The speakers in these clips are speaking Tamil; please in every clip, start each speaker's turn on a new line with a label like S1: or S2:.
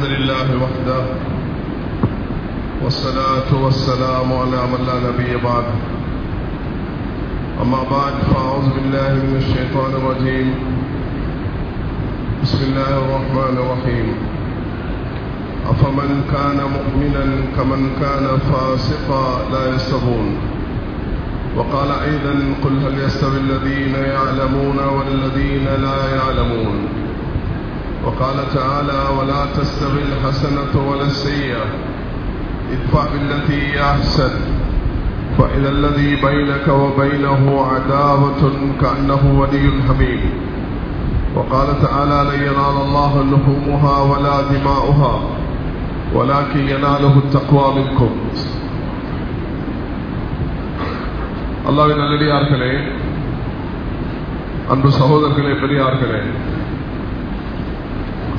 S1: الحمد لله وحده والصلاة والسلام على من لا نبي بعده أما بعد فأعوذ بالله من الشيطان الرجيم. بسم الله الرحمن الرحيم. أفمن كان مؤمنا كمن كان فاسقا لا يستوون وقال أيضا قل هل يستوي الذين يعلمون والذين لا يعلمون. وقال تعالى ولا تستوي الحسنة ولا السيئة ادفع بالتي هي أحسن فإذا الذي بينك وبينه عداوة كأنه ولي حميم وقال تعالى لن ينال الله لحومها ولا دماؤها ولكن يناله التقوى منكم அல்லாவின் நல்லடியார்களே அன்பு சகோதரர்களே பெரியார்களே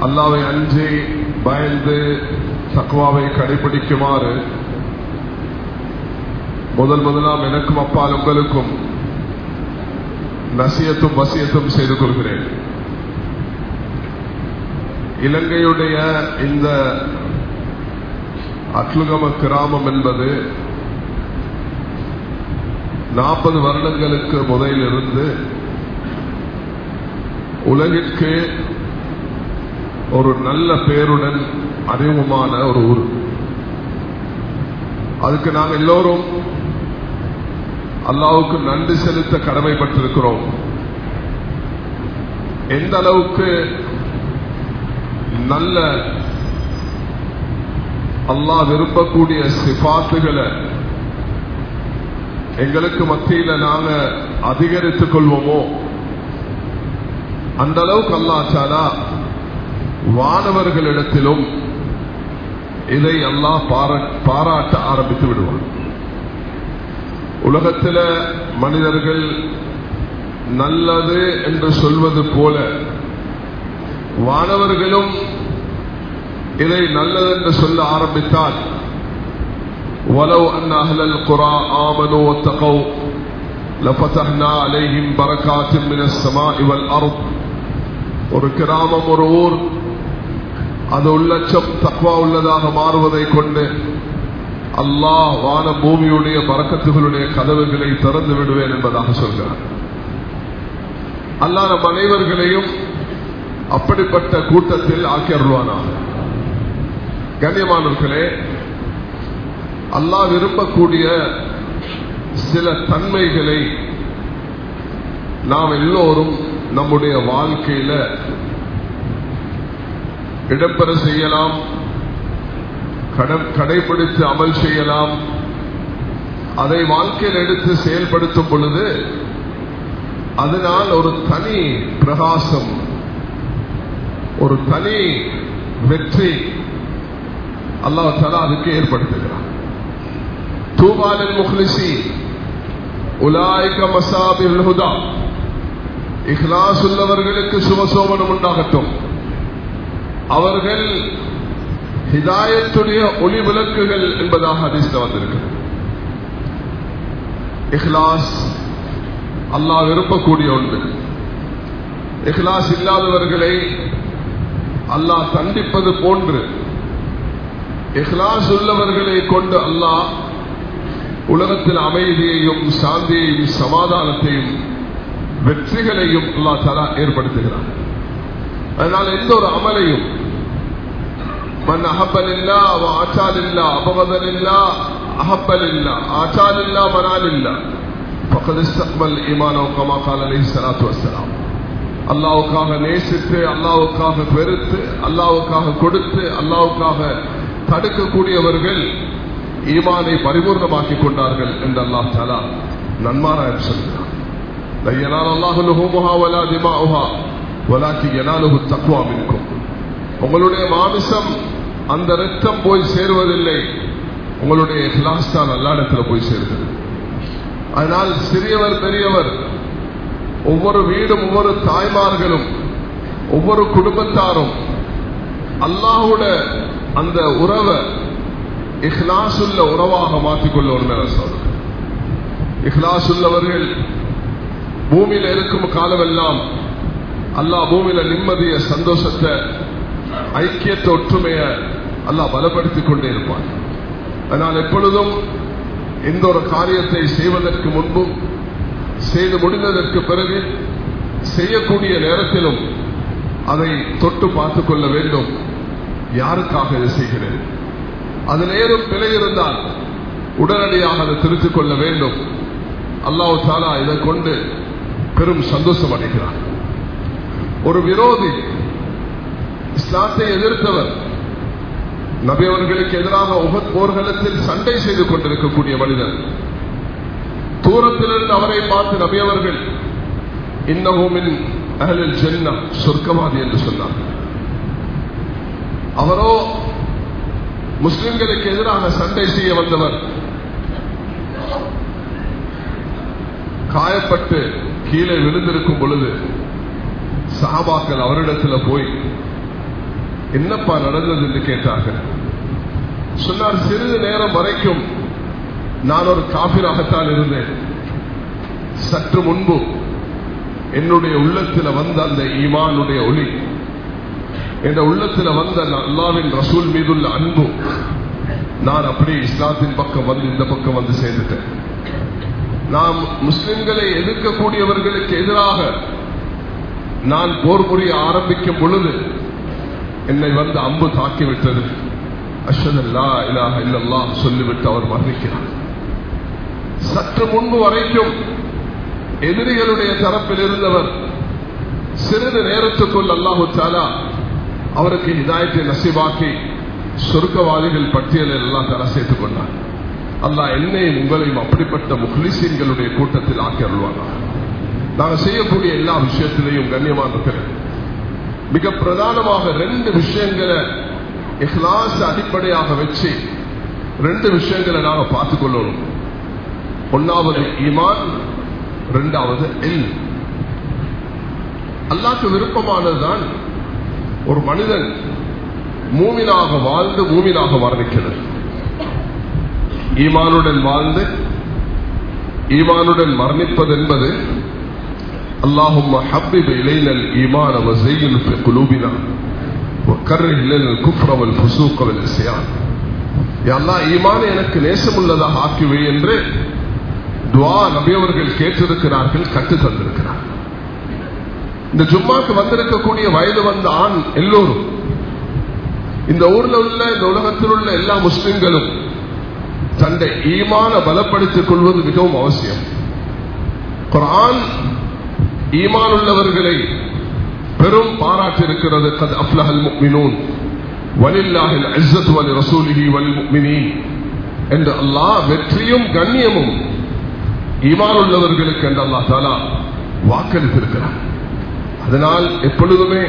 S1: அல்லாவை அஞ்சி பயந்து தக்குவாவை கடைபிடிக்குமாறு முதல் முதலாம் எனக்கும் அப்பால் உங்களுக்கும் நசியத்தும் வசியத்தும் செய்து கொள்கிறேன். இலங்கையுடைய இந்த அட்லுகம கிராமம் என்பது நாற்பது வருடங்களுக்கு முதலிலிருந்து உலகிற்கு ஒரு நல்ல பேருடன் அறிமுகமான ஒரு ஊர். அதுக்கு நாங்கள் எல்லோரும் அல்லாவுக்கு நன்றி செலுத்த கடமைப்பட்டிருக்கிறோம். எந்த அளவுக்கு நல்ல அல்லாஹ் விரும்பக்கூடிய சிபாத்துகளை எங்களுக்கு மத்தியில நாங்க அதிகரித்துக் கொள்வோமோ? அந்த அளவுக்கு அல்லாச்சாலா வானவர்களிடத்திலும் இதை அல்லாஹ் பாராட்ட ஆரம்பித்து விடுவார் உலகத்தில் மனிதர்கள் நல்லது என்று சொல்வது போல வானவர்களும் இதை நல்லது என்று சொல்ல ஆரம்பித்தால் ولو أن أهل القرى آمنوا واتقوا لفتحنا عليهم بركات من السماء والأرض ஒரு கிராமம் ஒரு ஊர் அது உள்ளச்சம் தக்குவா உள்ளதாக மாறுவதை கொண்டு அல்லாஹ் வான பூமியுடைய பறக்கத்துகளுடைய கதவுகளை திறந்து விடுவேன் என்பதாக சொல்கிறார். அல்லாத நம் அனைவர்களையும் அப்படிப்பட்ட கூட்டத்தில் ஆக்கியருவானாக கண்ணியமானவர்களே அல்லாஹ் விரும்பக்கூடிய சில தன்மைகளை நாம் எல்லோரும் நம்முடைய வாழ்க்கையில இடப்பெற செய்யலாம். கடைபிடித்து அமல் செய்யலாம். அதை வாழ்க்கையில் எடுத்து செயல்படுத்தும் பொழுது அதனால் ஒரு தனி பிரகாசம் ஒரு தனி வெற்றி அல்லாஹால அதுக்கு ஏற்படுத்துகிறார் தூபாலின் முஹ்லிசி உலாய்க மசாபில் ஹுதா. இஹ்லாஸ் உள்ளவர்களுக்கு சுபசோபனம் உண்டாகட்டும். அவர்கள் ஹிதாயத்துடைய ஒளி விளக்குகள் என்பதாக அதிர்ஷ்ட வந்திருக்கு. இஹ்லாஸ் அல்லாஹ் விரும்பக்கூடிய ஒன்று. இஹ்லாஸ் இல்லாதவர்களை அல்லாஹ் தண்டிப்பது போன்று இஹ்லாஸ் உள்ளவர்களை கொண்டு அல்லாஹ் உலகத்தில் அமைதியையும் சாந்தியையும் சமாதானத்தையும் வெற்றிகளையும் அல்லா தலா ஏற்படுத்துகிறார் அதனால் எந்த ஒரு அமலையும் மண் لله இல்லா لله இல்லா لله இல்லா لله இல்லா لله منع لله. فقد استقبل இமானோ கமா கால عليه சலாத்து والسلام. அல்லாவுக்காக நேசித்து அல்லாவுக்காக பெருத்து அல்லாவுக்காக கொடுத்து அல்லாவுக்காக தடுக்கக்கூடியவர்கள் ஈமானை பரிபூர்ணமாக்கி கொண்டார்கள் என்று அல்லாஹ் தாலா நன்மாராயம் சொல்கிறார் உங்களுடைய மாமிசம் அந்த ரத்தம் போய் சேருவதில்லை. உங்களுடைய கிளாஸ் தான் நல்ல இடத்துல போய் சேருகிறது. அதனால் சிறியவர் பெரியவர் ஒவ்வொரு வீடும் ஒவ்வொரு தாய்மார்களும் ஒவ்வொரு குடும்பத்தாரும் அல்லாஹோட அந்த உறவை இஹ்லாஸ் உள்ள உறவாக மாற்றிக்கொள்ள ஒரு சொல்றேன் இஹ்லாஸ் உள்ளவர்கள் பூமியில் இருக்கும் காலமெல்லாம் அல்லாஹ் பூமியில நிம்மதிய சந்தோஷத்தை ஐக்கியத்தை ஒற்றுமையை அல்லாஹ் பலப்படுத்திக் கொண்டே இருப்பான். அதனால் எப்பொழுதும் எந்த ஒரு காரியத்தை செய்வதற்கு முன்பும் செய்து முடிந்ததற்கு பிறகு செய்யக்கூடிய நேரத்திலும் அதை தொட்டு பார்த்துக் கொள்ள வேண்டும். யாருக்காக இதை செய்கிறேன் அதில் ஏதும் பிழை இருந்தால் உடனடியாக அதை திருத்திக் கொள்ள வேண்டும். அல்லாஹு தாலா இதை கொண்டு பெரும் சந்தோஷம் அடைகிறார் ஒரு விரோதி இஸ்லாத்தை எதிர்த்தவர். நபி அவர்களுக்கு எதிராக உகத் போர்களத்தில் சண்டை செய்து கொண்டிருக்கக்கூடிய மனிதர். தூரத்திலிருந்து அவரை பார்த்து நபி அவர்கள் இன்னமுமின் அகலில் ஜென்னா சொர்க்கவாதி என்று சொன்னார் அவரோ முஸ்லிம்களுக்கு எதிராக சண்டை செய்ய வந்தவர். காயப்பட்டு கீழே விழுந்திருக்கும் பொழுது சஹாபாக்கள் அவரிடத்தில் போய் என்னப்பா நடந்தது என்று கேட்டார்கள். சொன்னார் சிறிது நேரம் வரைக்கும் நான் ஒரு காபிராகத்தான் இருந்தேன். சற்று முன்பு என்னுடைய உள்ளத்தில் வந்த அந்த ஈமானுடைய ஒளி என்ற உள்ளத்தில் வந்த அல்லாவின் ரசூல் மீதுள்ள அன்பு நான் அப்படியே இஸ்லாத்தின் பக்கம் வந்து இந்த பக்கம் வந்து சேர்ந்துட்டேன். நாம் முஸ்லிம்களை எதிர்க்கக்கூடியவர்களுக்கு எதிராக நான் போர் புரிய ஆரம்பிக்கும் பொழுது என்னை வந்து அம்பு தாக்கிவிட்டது. அஷதல்லா இலாக இல்லல்லா சொல்லிவிட்டு அவர் மரணிக்கிறார். சற்று முன்பு வரைக்கும் எதிரிகளுடைய தரப்பில் இருந்தவர் சிறிது நேரத்துக்குள் அல்லாஹு தாலா அவருக்கு இதாயத்தை நசிவாக்கி சொர்க்கவாதிகள் பட்டியலில் எல்லாம் தர சேர்த்துக் கொண்டார். அல்லாஹ் என்னையும் உங்களையும் அப்படிப்பட்ட முஹ்லிசீன்களுடைய கூட்டத்தில் ஆக்கி அருள்வாங்க நாங்கள் செய்யக்கூடிய எல்லா விஷயத்திலையும் கண்ணியமாக இருக்கிறேன் மிக பிரதானமாக ரெண்டு விஷயங்களை இஹ்லாஸ் அடிப்படையாக வச்சு ரெண்டு விஷயங்களை நாங்க பார்த்துக் கொள்ளணும் ஒன்னாவது ஈமான் ரெண்டாவது எல் அல்லாக்கு விருப்பமானதுதான் ஒரு மனிதன் மூமினாக வாழ்ந்து மூமினாக மரணிக்கிறது. ஈமானுடன் வாழ்ந்து ஈமானுடன் மரணிப்பது என்பது اللهم حبب إلينا الإيمان وزين في قلوبنا وكره لنا الكفر والفسوق والعصيان يا الله ஈமான் எனக்கு நேசமுள்ளதாக ஆக்கிவை என்று துவா நபியவர்கள் கேட்டிருக்கிறார்கள் கற்று தந்திருக்கிறார் இந்த ஜும்மாக்கு வந்திருக்கக்கூடிய வயது வந்த ஆண் எல்லோரும் இந்த ஊர்ல உள்ள இந்த உலகத்தில் உள்ள எல்லா முஸ்லிம்களும் தன்னை ஈமான பலப்படுத்திக் கொள்வது மிகவும் அவசியம் குரான் ஈமான் உள்ளவர்களை பெரும் பாராட்டிருக்கிறது கத் அஃப்லஹல் முக்மினூன். வலில்லாஹில் இஸ்ஸத் வலி ரசூலிஹி வலில் முக்மினீன். என்று அல்லாஹ் வெற்றியும் கண்ணியமும் ஈமான் உள்ளவர்களுக்கு என்று அல்லாஹ் தாலா வாக்களித்திருக்கிறார் அதனால் எப்பொழுதுமே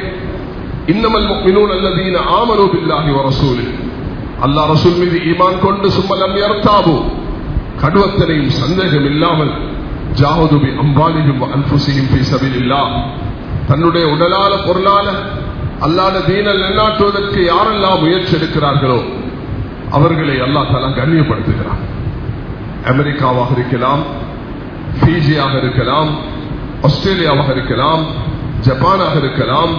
S1: இன்னமல் முக்மினூன் அல்லதீன ஆமனு பில்லாஹி வ ரசூலி. அல்லாஹ் ரசூல் மீது ஈமான் கொண்டு சும்மலம் யர்தாபு. கடுவத்தனையும் சந்தேகம் இல்லாமல் ஜாவதுபி அம்பாலியும் அன்புசியும் பேசவில்லா தன்னுடைய உடலால பொருளால அல்லாத தீனல் நிலைநாட்டுவதற்கு யாரெல்லாம் முயற்சி எடுக்கிறார்களோ அவர்களை அல்லா தலா கண்ணியப்படுத்துகிறார் அமெரிக்காவாக இருக்கலாம் பிஜியாக இருக்கலாம் ஆஸ்திரேலியாவாக இருக்கலாம் ஜப்பானாக இருக்கலாம்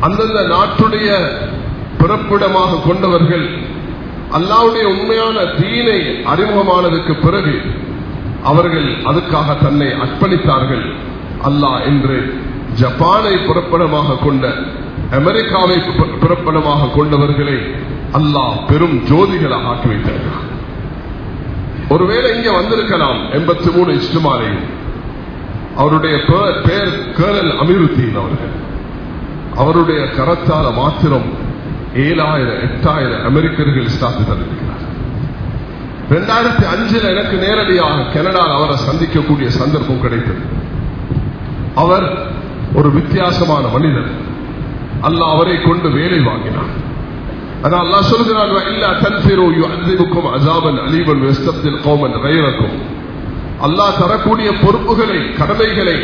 S1: அந்தந்த நாட்டுடைய பிறப்பிடமாக கொண்டவர்கள் அல்லாவுடைய உண்மையான தீனை அறிமுகமானதுக்கு பிறகு அவர்கள் அதுக்காக தன்னை அர்ப்பணித்தார்கள். அல்லாஹ் என்று ஜப்பானை புறப்படமாக கொண்ட அமெரிக்காவை புறப்படமாக கொண்டவர்களை அல்லாஹ் பெரும் ஜோதிகளை ஆக்கி வைத்தார்கள் ஒருவேளை இங்க வந்திருக்கலாம் எண்பத்தி மூணு இஷ்டமாலையும் அவருடைய பேர் கேரல் அமிருத்தீன் அவர்கள். அவருடைய கரத்தால மாத்திரம் ஏழாயிரம் எட்டாயிரம் அமெரிக்கர்கள் ஸ்டாத்து தந்திருக்கிறார் ரெண்டாயிரத்தி அஞ்சுல எனக்கு நேரடியாக கனடால் அவரை சந்திக்கக்கூடிய சந்தர்ப்பம் கிடைத்தது. அவர் ஒரு வித்தியாசமான மனிதர். அல்ல அவரை கொண்டு வேலை வாங்கினார். ஆனா அல்லா சொல்கிறான் இல்ல தன்பிரோ அந்திபுக்கும் அஜாபன் அலீபன் வெஸ்தத்தில் கோமன் ரயிலக்கும் அல்லாஹ் தரக்கூடிய பொறுப்புகளை கடமைகளை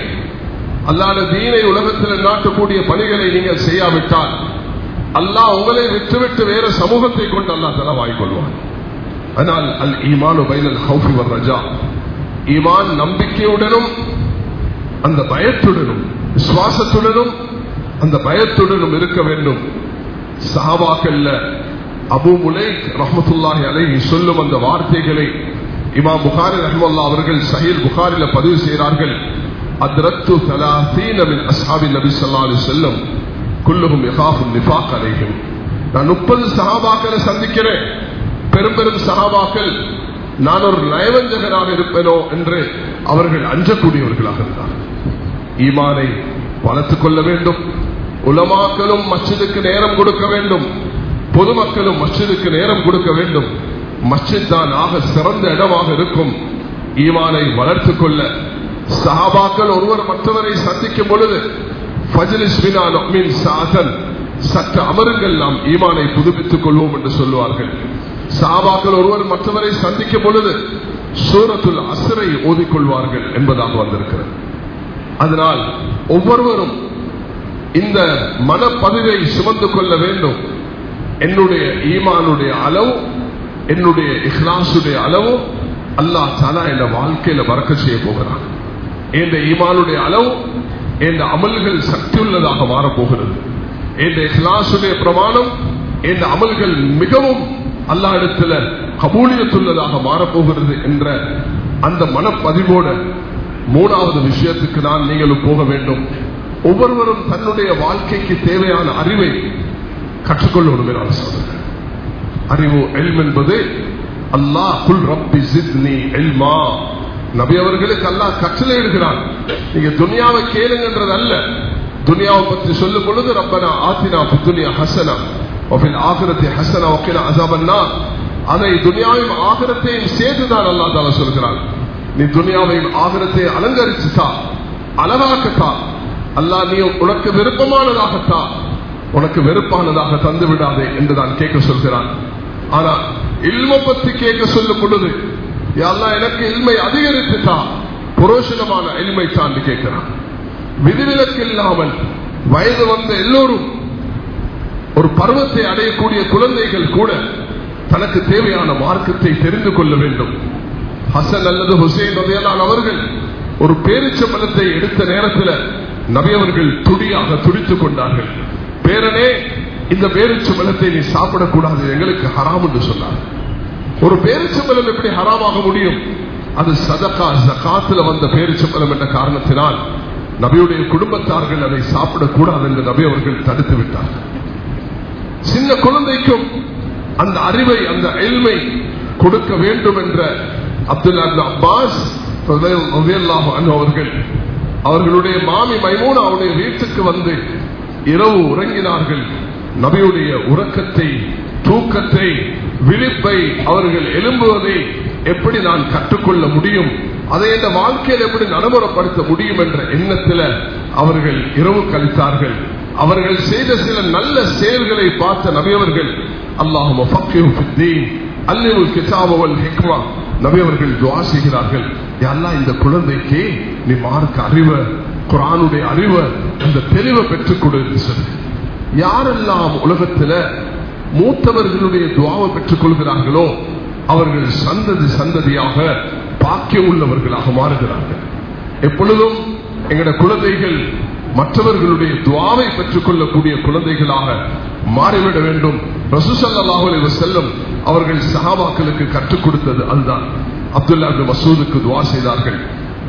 S1: அல்லாத தீனை உலகத்தில் நாட்டக்கூடிய பணிகளை நீங்கள் செய்யாவிட்டால் அல்லாஹ் உங்களை விட்டுவிட்டு வேற சமூகத்தை கொண்டு அல்லாஹ் தர வாய்க்கொள்வான் ஆனால் அல் ஈமான் பைனல் ஹவுஃபி வர் ரஜா. ஈமான் நம்பிக்கையுடனும் அந்த பயத்துடனும் விசுவாசத்துடனும் அந்த பயத்துடனும் இருக்க வேண்டும். சஹாபாக்கள்ல அபு முலை ரஹமத்துல்லாஹி அலைஹி சொல்லும் அந்த வார்த்தைகளை இமா புகாரி ரஹமல்லா அவர்கள் சஹீல் புகாரில பதிவு செய்கிறார்கள். அத்ரத்து தலாசீனமின் அசாபி நபி ஸல்லல்லாஹு செல்லும் வஸல்லம் குல்லுஹும் யகாஃபு நிஃபாக் அலைஹிம். நான் முப்பது சஹாபாக்களை சந்திக்கிறேன். பெரும் பெரும் சகாபாக்கள் நான் ஒரு நயவஞ்சகனாக இருப்பேனோ என்று அவர்கள் அஞ்சக்கூடியவர்களாக இருந்தார்கள் ஈமானை வளர்த்துக் கொள்ள வேண்டும். உலமாக்களும் மஸ்ஜிதுக்கு நேரம் கொடுக்க வேண்டும். பொதுமக்களும் மஸ்ஜிதுக்கு நேரம் கொடுக்க வேண்டும். மஸ்ஜித் தான் ஆக சிறந்த இடமாக இருக்கும். ஈமானை வளர்த்துக் கொள்ள. சஹாபாக்கள் ஒருவர் மற்றவரை சந்திக்கும் பொழுது சற்று அமருங்கள் நாம் ஈமானை புதுப்பித்துக் கொள்வோம் என்று சொல்லுவார்கள். சாபாக்கள் ஒருவர் மற்றவரை சந்திக்கும் பொழுது சூரத்துல் அசரை ஓதிக்கொள்வார்கள் என்பதாக வந்திருக்கிறது. அதனால் ஒவ்வொருவரும் இந்த மனப்பதிவை சுமந்து கொள்ள வேண்டும். என்னுடைய ஈமானுடைய அளவு என்னுடைய இஹ்லாசுடைய அளவு அல்லாஹ் தாலா என் வாழ்க்கையில மறக்க செய்ய போகிறான். என் ஈமானுடைய அளவு என் அமல்கள் சக்தி உள்ளதாக மாறப்போகிறது. என் இஹ்லாசுடைய பிரமாணம் என் அமல்கள் மிகவும் அல்லா இடத்துல கபூலியத்துள்ளதாக மாறப்போகிறது என்ற அந்த மனப்பதிவோட மூணாவது விஷயத்துக்கு நான் நீங்களும் போக வேண்டும். ஒவ்வொருவரும் தன்னுடைய வாழ்க்கைக்கு தேவையான அறிவை கற்றுக்கொள்ளணும் நான் சொல்றேன் அறிவு எல்ம் என்பது அல்லாஹ் குல் ரப்பி சித்னி எல்மா. நபி அவர்களுக்கு அல்லாஹ் கற்றலை இருக்கிறான். நீங்க துனியாவை கேளுங்கன்றது அல்ல துனியாவை பற்றி சொல்லும் பொழுது ரப்பனா ஆத்தினா புத்துனியா ஹசனா. ஒபில் ஆகிரத்தை ஹசனா ஒக்கின அசாபன்னா அதை துனியாவையும் ஆகிரத்தையும் சேர்த்துதான் அல்லா தால சொல்கிறான் நீ துனியாவையும் ஆகிரத்தை அலங்கரிச்சுட்டா அழகாக்கத்தா அல்லா நீ உனக்கு விருப்பமானதாகத்தா உனக்கு வெறுப்பானதாக தந்து விடாதே என்று தான் கேட்க சொல்கிறான் ஆனா இல்ம பத்தி கேட்க சொல்லும் பொழுது எல்லாம் எனக்கு இல்மை அதிகரித்துட்டா புரோஷனமான இல்மை தாண்டி கேட்கிறான் விதிவிலக்கு இல்லாமல் வயது வந்த எல்லோரும் ஒரு பருவத்தை அடையக்கூடிய குழந்தைகள் கூட தனக்கு தேவையான மார்க்கத்தை தெரிந்து கொள்ள வேண்டும். ஹசன் அல்லது ஹுசைன் ரதையலான் அவர்கள் ஒரு பேரிச்சம்பளத்தை எடுத்த நேரத்தில் நபியவர்கள் துடியாக துடித்துக் கொண்டார்கள். பேரனே இந்த பேரிச்சம்பளத்தை நீ சாப்பிடக்கூடாது எங்களுக்கு ஹராம் என்று சொன்னார். ஒரு பேரிச்சம்பளம் எப்படி ஹராமாக முடியும்? அது சதகா ஜகாத்துல வந்த பேரிச்சம்பளம் என்ற காரணத்தினால் நபியுடைய குடும்பத்தார்கள் அதை சாப்பிடக்கூடாது என்று நபி அவர்கள் தடுத்து விட்டார்கள். சின்ன குழந்தைக்கும் அந்த அறிவை அந்த எல்மை கொடுக்க வேண்டும் என்ற அப்துல்லா அப்பாஸ் அவர்கள் அவர்களுடைய மாமி மைமூன் அவருடைய வீட்டுக்கு வந்து இரவு உறங்கினார்கள். நபியுடைய உறக்கத்தை தூக்கத்தை விழிப்பை அவர்கள் எழும்புவதை எப்படி நான் கற்றுக்கொள்ள முடியும்? அதை இந்த வாழ்க்கையில் எப்படி நடைமுறைப்படுத்த முடியும் என்ற எண்ணத்தில் அவர்கள் இரவு கழித்தார்கள். அவர்கள் செய்த சில நல்ல செயல்களை பார்த்த நபியவர்கள் அல்லாஹும் கிதாபவல் ஹிக்மா. நபியவர்கள் துவா செய்கிறார்கள் எல்லாம் இந்த குழந்தைக்கு நீ மார்க்க அறிவ குரானுடைய அறிவை அந்த தெளிவை பெற்றுக் கொடு சொல்லி யாரெல்லாம் உலகத்துல மூத்தவர்களுடைய துவாவை பெற்றுக் கொள்கிறார்களோ அவர்கள் சந்ததி சந்ததியாக பாக்கியம் உள்ளவர்களாக மாறுகிறார்கள். எப்பொழுதும் எங்களோட குழந்தைகள் மற்றவர்களுடைய துவாவை பெற்றுக் கொள்ளக்கூடிய குழந்தைகளாக மாறிவிட வேண்டும். ரசூசல்லாஹு செல்லும் அவர்கள் சஹாபாக்களுக்கு கற்றுக் கொடுத்தது அதுதான். அப்துல்லா மசூதுக்கு துவா செய்தார்கள்.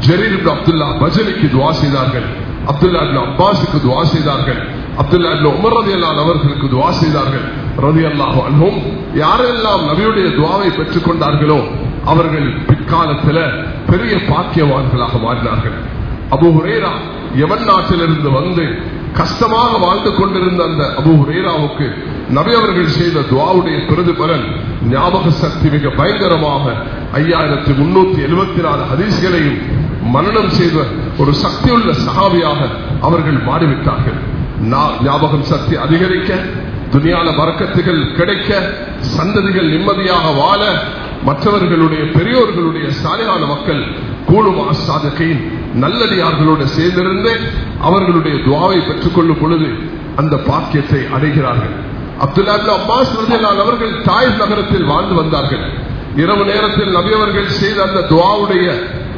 S1: ஜெரீர் அப்துல்லா பஜலுக்கு துவா செய்தார்கள். அப்துல்லா அப்பாஸுக்கு துவா செய்தார்கள். அப்துல்லா உமர் ரதி அல்லா அவர்களுக்கு துவா செய்தார்கள். ரதி அல்லாஹ் அல்ஹும் யாரெல்லாம் நபியுடைய துவாவை பெற்றுக் கொண்டார்களோ அவர்கள் பிற்காலத்தில் பெரிய பாக்கியவான்களாக மாறினார்கள். அபு ஹுரேரா எவன் நாட்டிலிருந்து வந்து கஷ்டமாக வாழ்ந்து கொண்டிருந்த அந்த அபு ஹுரேராவுக்கு நபி அவர்கள் செய்த துவாவுடைய பிரதிபலன் ஞாபக சக்தி மிக பயங்கரமாக ஐயாயிரத்தி முன்னூத்தி எழுபத்தி நாலு ஹதீஸ்களையும் மரணம் செய்த ஒரு சக்தியுள்ள சகாவியாக அவர்கள் மாறிவிட்டார்கள். ஞாபகம் சக்தி அதிகரிக்க துணியால வரக்கத்துகள் கிடைக்க சந்ததிகள் நிம்மதியாக வாழ மற்றவர்களுடைய பெரியோர்களுடைய சாலையான மக்கள் கூடுமா சாதகையின் நல்லடியார்களோடு சேர்ந்திருந்து அவர்களுடைய துவாவை பெற்றுக் கொள்ளும் பொழுது அந்த பாக்கியத்தை அடைகிறார்கள். அப்துல்லா அப்பாஸ் அவர்கள் தாய் நகரத்தில் வாழ்ந்து வந்தார்கள். இரவு நேரத்தில் நபியவர்கள் செய்த அந்த துவாவுடைய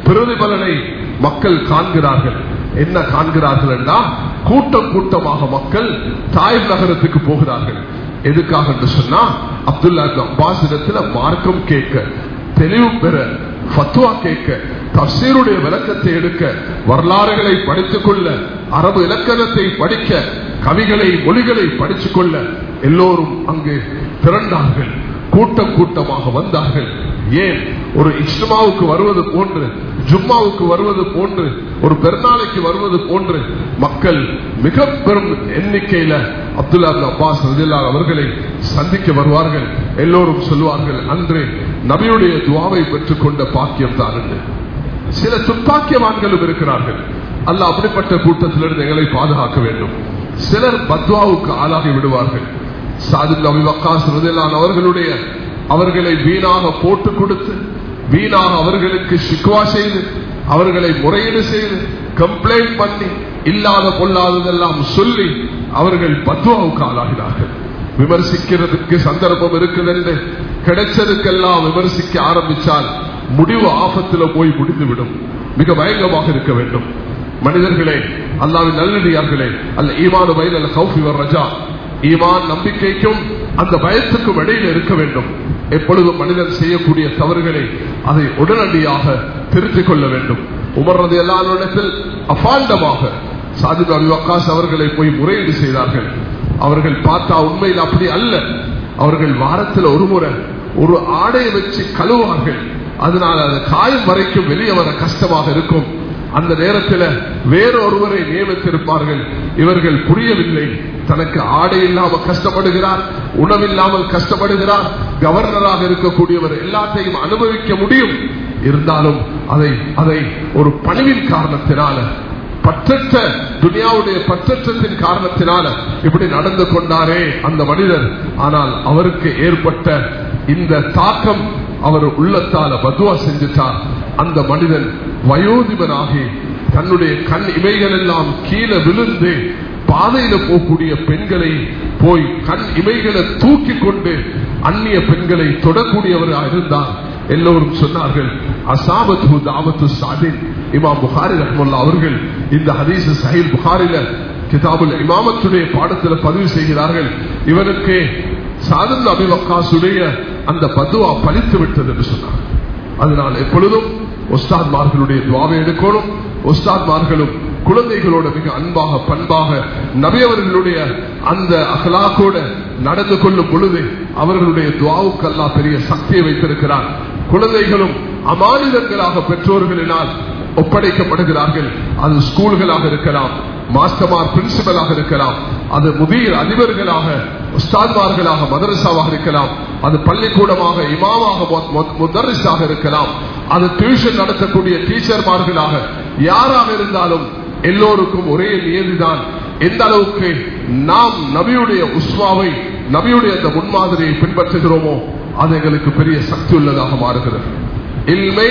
S1: பிரதிபலனை மக்கள் காண்கிறார்கள். என்ன காண்கிறார்கள் என்றால் கூட்டம் கூட்டமாக மக்கள் தாய் நகரத்துக்கு போகிறார்கள். எதுக்காக என்று சொன்னா அப்துல்லா அப்பாஸ் இடத்துல மார்க்கம் கேட்க தெளிவு பெற பத்துவா கேட்க தப்சீருடைய விளக்கத்தை எடுக்க வரலாறுகளை படித்துக் கொள்ள அரபு இலக்கணத்தை படிக்க கவிகளை மொழிகளை படித்துக் கொள்ள எல்லோரும் அங்கு திரண்டார்கள் கூட்டம் கூட்டமாக வந்தார்கள். ஏன்? ஒரு இஸ்மாவுக்கு வருவது போன்று ஜும்மாவுக்கு வருவது போன்று ஒரு பெருநாளைக்கு வருவது போன்று மக்கள் மிக பெரும் எண்ணிக்கையில அப்துல்லா அப்பாஸ் ரஜில்லால் அவர்களை சந்திக்க வருவார்கள். எல்லோரும் சொல்லுவார்கள் அன்று நபியுடைய துவாவை பெற்றுக் கொண்ட பாக்கியம் தான் என்று. சில துப்பாக்கியவான்களும் இருக்கிறார்கள். அல்ல அப்படிப்பட்ட கூட்டத்திலிருந்து எங்களை பாதுகாக்க வேண்டும். சிலர் பத்வாவுக்கு ஆளாகி விடுவார்கள். சாதில் அபிவக்காஸ் ரதிலான் அவர்களுடைய அவர்களை வீணாக போட்டு கொடுத்து வீணாக அவர்களுக்கு சிக்வா செய்து அவர்களை முறையீடு செய்து கம்ப்ளைண்ட் பண்ணி இல்லாத பொல்லாததெல்லாம் சொல்லி அவர்கள் பத்வாவுக்கு ஆளாகிறார்கள். விமர்சிக்கிறதுக்கு சந்தர்ப்பம் இருக்குது என்று கிடைச்சதுக்கெல்லாம் விமர்சிக்க ஆரம்பித்தால் முடிவு ஆபத்தில் போய் முடிந்துவிடும். மிக பயங்கரமாக இருக்க வேண்டும். மனிதர்களே அல்லாவின் நல்லடியார்களே அல்ல ஈமான் வயல் அல்ல கௌஃபிவர் ரஜா. ஈமான் நம்பிக்கைக்கும் அந்த பயத்துக்கும் இடையில் இருக்க வேண்டும். எப்பொழுதும் மனிதன் செய்யக்கூடிய தவறுகளை அதை உடனடியாக திருத்திக் கொள்ள வேண்டும். உமர்றது எல்லாரிடத்தில் அபாண்டமாக சாதித் அபி வக்காஸ் அவர்களை போய் முறையீடு செய்தார்கள். அவர்கள் பார்த்தா உண்மையில் அப்படி அல்ல. அவர்கள் வாரத்தில் ஒரு முறை ஒரு ஆடையை வச்சு கழுவார்கள் அதனால் அது காயம் வரைக்கும் வெளியே வர கஷ்டமாக இருக்கும். அந்த நேரத்தில் வேறொருவரை நியமித்திருப்பார்கள். இவர்கள் புரியவில்லை. தனக்கு ஆடை இல்லாமல் கஷ்டப்படுகிறார் உணவில்லாமல் கஷ்டப்படுகிறார் கவர்னராக இருக்கக்கூடியவர் எல்லாத்தையும் அனுபவிக்க முடியும். இருந்தாலும் அதை அதை ஒரு பணிவின் காரணத்தினால பற்றற்ற துனியாவுடைய பற்றற்றத்தின் காரணத்தினால இப்படி நடந்து கொண்டாரே அந்த மனிதர். ஆனால் அவருக்கு ஏற்பட்ட இந்த தாக்கம் அவர் உள்ளத்தால பதுவா செஞ்சுட்டார். அந்த மனிதன் வயோதிபனாகி தன்னுடைய கண் இமைகள் எல்லாம் கீழே விழுந்து பாதையில போகக்கூடிய பெண்களை போய் கண் இமைகளை தூக்கி கொண்டு அந்நிய பெண்களை தொடக்கூடியவராக இருந்தார். எல்லோரும் சொன்னார்கள் அசாபத்து தாவத்து சாதின். இமாம் புகாரி ரஹமுல்லா அவர்கள் இந்த ஹதீஸ் சஹில் புகாரில கிதாபுல் இமாமத்துடைய பாடத்தில் பதிவு செய்கிறார்கள். இவனுக்கு சாதன் அபிவக்காசுடைய அந்த பதுவா பழித்து விட்டது என்று சொன்னார். அதனால் எப்பொழுதும் ஒஸ்தாத்மார்களுடைய துவாவை எடுக்கணும். ஒஸ்தாத்மார்களும் குழந்தைகளோட மிக அன்பாக பண்பாக நபியவர்களுடைய அந்த அகலாக்கோட நடந்து கொள்ளும் பொழுது அவர்களுடைய துவாவுக்கெல்லாம் பெரிய சக்தியை வைத்திருக்கிறார். குழந்தைகளும் அமானிதங்களாக பெற்றோர்களினால் ஒப்படைக்கப்படுகிறார்கள். அது ஸ்கூல்களாக இருக்கலாம் மாஸ்டர்மார் பிரின்சிபலாக இருக்கலாம் அது முதிர் அதிபர்களாக உஸ்தாத்மார்களாக மதரசாவாக இருக்கலாம். அது பள்ளிக்கூடமாக இமாமாக முதரிசாக இருக்கலாம். அது டியூஷன் நடத்தக்கூடிய டீச்சர்மார்களாக யாராக இருந்தாலும் எல்லோருக்கும் ஒரே நியதிதான். எந்த அளவுக்கு நாம் நபியுடைய உஸ்வாவை நபியுடைய அந்த முன்மாதிரியை பின்பற்றுகிறோமோ அது எங்களுக்கு பெரிய சக்தி உள்ளதாக மாறுகிறது. இல்மை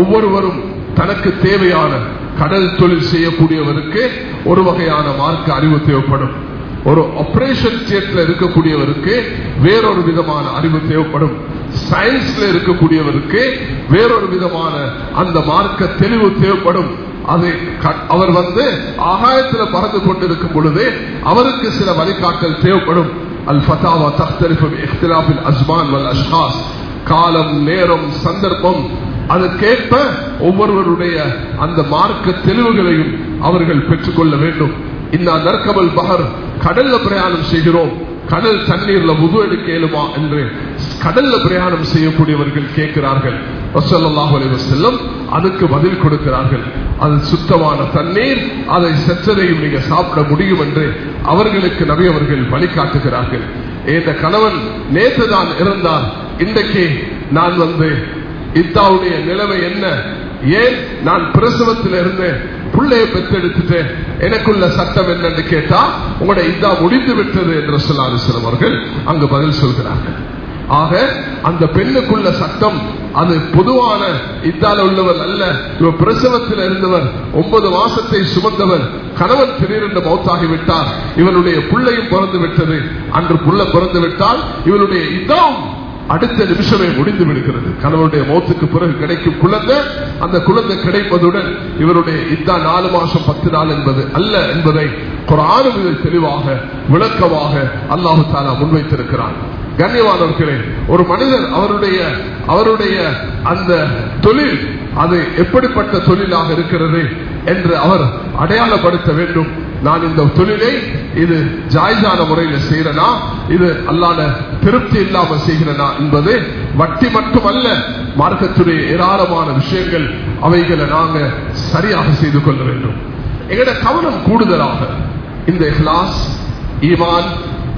S1: ஒவ்வொருவரும் தனக்கு தேவையான கடல் தொழில் செய்யக்கூடியவருக்கு ஒரு வகையான மார்க்க அறிவு தேவைப்படும். ஒரு ஆபரேஷன் தியேட்டர்ல இருக்கக்கூடியவருக்கு வேறொரு விதமான அறிவு தேவைப்படும். சயின்ஸ்ல இருக்கக்கூடியவருக்கு வேறொரு விதமான அந்த மார்க்க தெளிவு தேவைப்படும். அதை அவர் வந்து ஆகாயத்தில் பறந்து கொண்டிருக்கும் பொழுது அவருக்கு சில வழிகாட்டல் தேவைப்படும். அல் ஃபதாவா தஹ்தரிஃபும் இஹ்திலாஃபில் அஸ்மான் வல் அஷ்ஹாஸ் காலம் நேரம் சந்தர்ப்பம் அதற்கேற்ப ஒவ்வொருவருடைய அந்த மார்க்க தெளிவுகளையும் அவர்கள் பெற்றுக்கொள்ள வேண்டும். இந்த நற்கமல் பகர் கடல்ல பிரயாணம் செய்கிறோம். கடல் தண்ணீர்ல முது எடுக்க இயலுமா என்று கடல்ல பிரயாணம் செய்யக்கூடியவர்கள் கேட்கிறார்கள். செல்லும் அதுக்கு பதில் கொடுக்கிறார்கள். அது சுத்தமான தண்ணீர் அதை செற்றதையும் நீங்க சாப்பிட முடியும் என்று அவர்களுக்கு நபியவர்கள் வழிகாட்டுகிறார்கள். இந்த கணவன் நேற்று தான் இருந்தார் இன்றைக்கு நான் வந்து இத்தாவுடைய நிலைமை என்ன? ஏன் நான் பிரசவத்தில் இருந்து பிள்ளைய பெற்றெடுத்துட்டு எனக்குள்ள சட்டம் என்னன்னு கேட்டா உங்களோட இதா முடிந்து விட்டது என்று சொல்லாது அவர்கள் அங்கு பதில் சொல்கிறார்கள். ஆக அந்த பெண்ணுக்குள்ள சட்டம் அது பொதுவான இத்தால உள்ளவர் அல்ல. இவர் பிரசவத்தில் இருந்தவர் ஒன்பது மாசத்தை சுமந்தவர் கணவன் திடீரென்று மௌத்தாகிவிட்டார் இவனுடைய பிள்ளையும் பிறந்து விட்டது. அன்று புள்ள பிறந்து விட்டால் இவனுடைய இதாவும் அடுத்த நிமிஷமே முடிந்து விடுகிறது கணவனுடைய மௌத்துக்கு பிறகு கிடைக்கும் குழந்தை அந்த குழந்தை கிடைப்பதுடன் இவருடைய இதா நாலு மாசம் பத்து நாள் என்பது அல்ல என்பதை குரானும் இதை தெளிவாக விளக்கமாக அல்லாஹு தாலா முன்வைத்திருக்கிறான். கண்ணியவானவர்களே ஒரு மனிதர் அவருடைய அவருடைய அந்த தொழில் அது எப்படிப்பட்ட தொழிலாக இருக்கிறது என்று அவர் அடையாளப்படுத்த வேண்டும். நான் இந்த தொழிலை இது ஜாய்ஜான முறையில் செய்யறனா? இது அல்லாத திருப்தி இல்லாம செய்கிறனா என்பது வட்டி மட்டுமல்ல மார்க்கத்துடைய ஏராளமான விஷயங்கள் அவைகளை நாங்க சரியாக செய்து கொள்ள வேண்டும். எங்கட கவனம் கூடுதலாக இந்த இஹ்லாஸ் ஈமான்